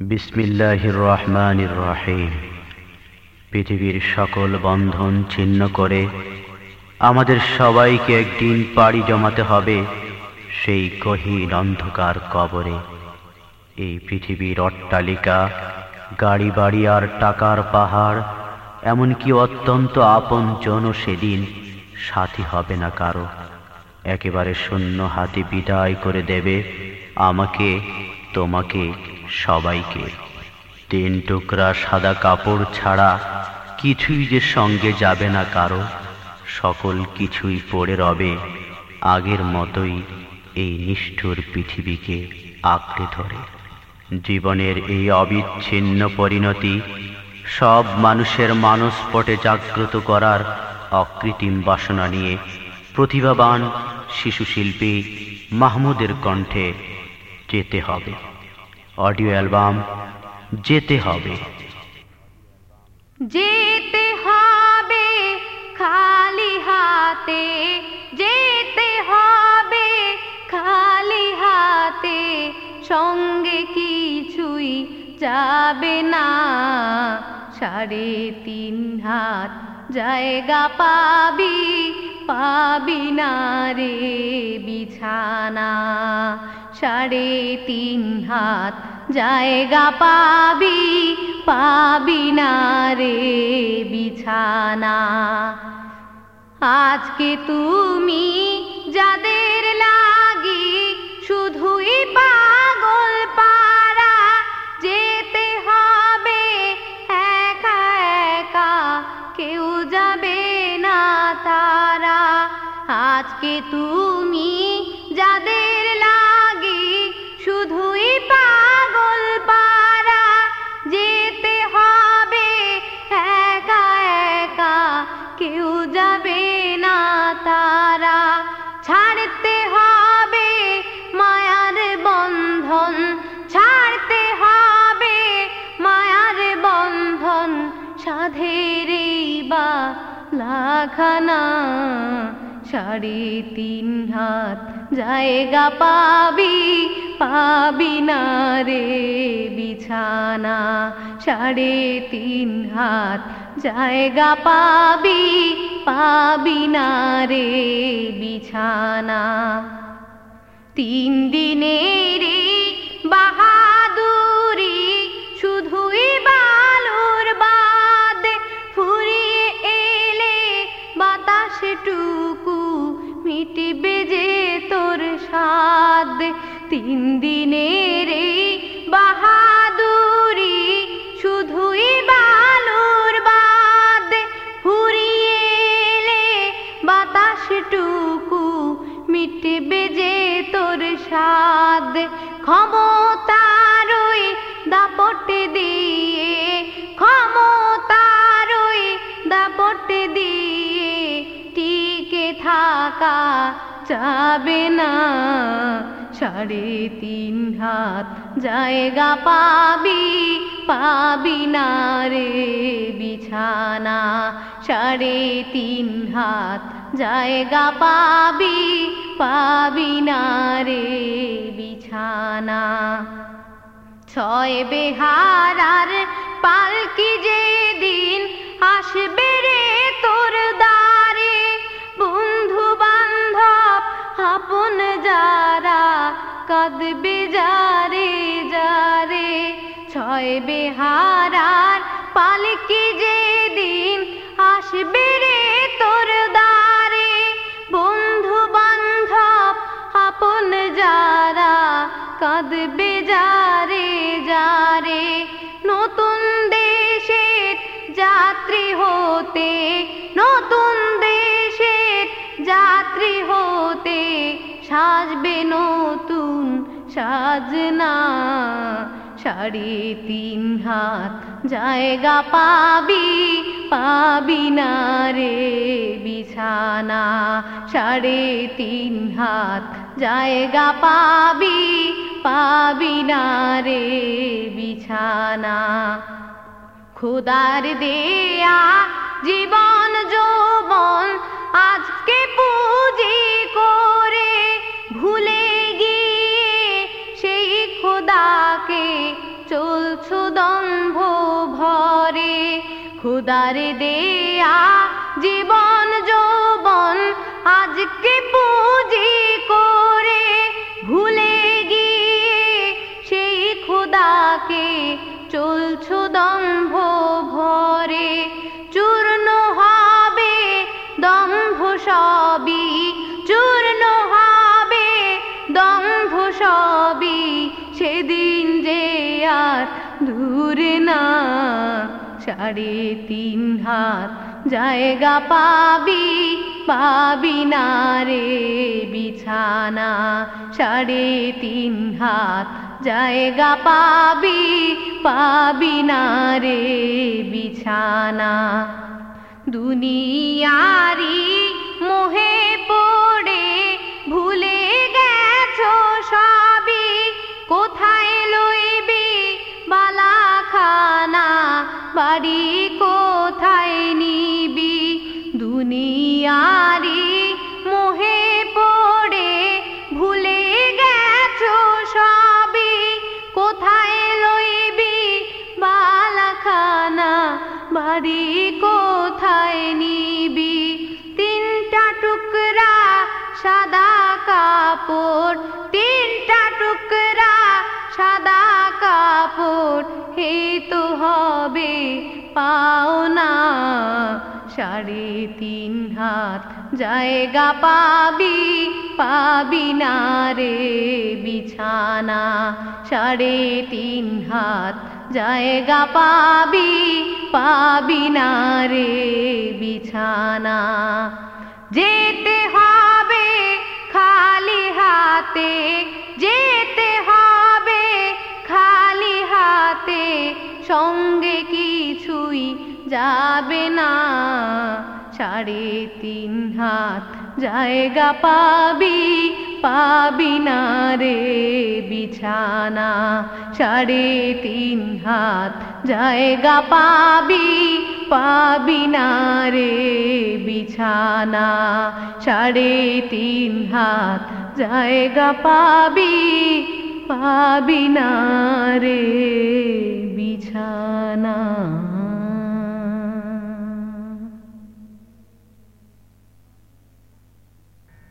বিসমিল্লাহির রহমানির রহিম। পৃথিবীর সকল বন্ধন ছিন্ন করে আমাদের সবাইকে একদিন পাড়ি জমাতে হবে সেই গহীন অন্ধকার কবরে। এই পৃথিবীর অট্টালিকা গাড়ি বাড়ি আর টাকার পাহাড়, এমনকি অত্যন্ত আপন জন সেদিন সাথী হবে না কারও। একেবারে শূন্য হাতে বিদায় করে দেবে আমাকে, তোমাকে সবাইকে। তিন টুকরা সাদা কাপড় ছাড়া কিছুই যে সঙ্গে যাবে না কারও, সকল কিছুই পড়ে রবে আগের মতোই এই নিষ্ঠুর পৃথিবীকে আঁকড়ে ধরে। জীবনের এই অবিচ্ছিন্ন পরিণতি সব মানুষের মানসপটে জাগ্রত করার অকৃত্রিম বাসনা নিয়ে প্রতিভাবান শিশুশিল্পী মাহমুদের কণ্ঠে যেতে হবে। অডিও অ্যালবাম যেতে হবে। যেতে হবে খালি হাতে, যেতে হবে খালি হাতে, সঙ্গে কিছুই যাবে না। সাড়ে তিন হাত জায়গা পাবি পাবি না রে বিছানা। সাড়ে তিন হাত, জায়গা পাবি পাবি না রে বিছানা। আজকে তুমি যাদের লাগি শুধুই পাগল পারা যেতে হবে একা একা, কেউ যাবে না তারা। আজকে তুমি লাখানা সাড়ে তিন হাত জায়গা পাবি পাবি না রে বিছানা। সাড়ে তিন হাত জায়গা পাবি পাবি না রে বিছানা। তিন দিনের বাহাদুরি বাতাস টুকু মিটবে যে তোর স্বাদ। তিন দিনের এই বাহাদুরি শুধুই বালুর বাদ। ফুরিয়ে এলে বাতাস টুকু মিটবে যে তোর স্বাদ। ক্ষমতারই দাপট দিয়ে ক্ষমতারই দাপট দিয়ে থাকা যাবে না। সাড়ে তিন হাত জায়গা পাবি পাবি না রে বিছানা। সাড়ে তিন হাত জায়গা পাবি পাবি না রে বিছানা। ছয় বেহারার পালকি যে দিন কাঁদবে যারে যারে ছয় বেহারার পালকি যে দিন আসবে রে তোর দ্বারে। বন্ধু বান্ধব আপন যারা কাঁদবে যারে যারে নতুন দেশের যাত্রী হতে, নতুন দেশের যাত্রী হতে সাজবে নতুন সাজনা সাড়ে তিন হাত জায়গা পাবি পাবি না রে বিছানা। সাড়ে তিন হাত জায়গা পাবি পাবি না রে বিছানা। খুদার দেয়া জীবন যৌবন, আজকে পুঁজি করে খোদাকে, চলছু দম্ভ ভরে। খুদারে দেয়া জীবন, যৌবন আজকে পুঁজি করে। ভুলে গিয়ে সেই খুদাকে, চলছু দম্ভ দূরে না, সাড়ে তিন হাত জায়গা পাবি পাবি না রে বিছানা। সাড়ে তিন হাত জায়গা পাবি পাবি না রে বিছানা। দুনিয়ারি মোহে বাড়ি কোথায় নিবি? দুনিয়ারি মোহে পড়ে ভুলে গেছো সবই? কোথায় লইবি বালাখানা? বাড়ি কোথায় নিবি? তিনটা টুকরা সাদা কাপড়, তিনটা টুকরা সাদা পাওনা। সাড়ে তিন হাত জায়গা পাবি পাবি না রে বিছানা। সাড়ে তিন হাত জায়গা পাবি পাবি না রে বিছানা। যেতে হবে খালি হাতে যাবে না। সাড়ে তিন হাত জায়গা পাবি পাবি না রে বিছানা। সাড়ে তিন হাত জায়গা পাবি পাবি না রে বিছানা। সাড়ে তিন হাত জায়গা পাবি পাবি না রে বিছানা।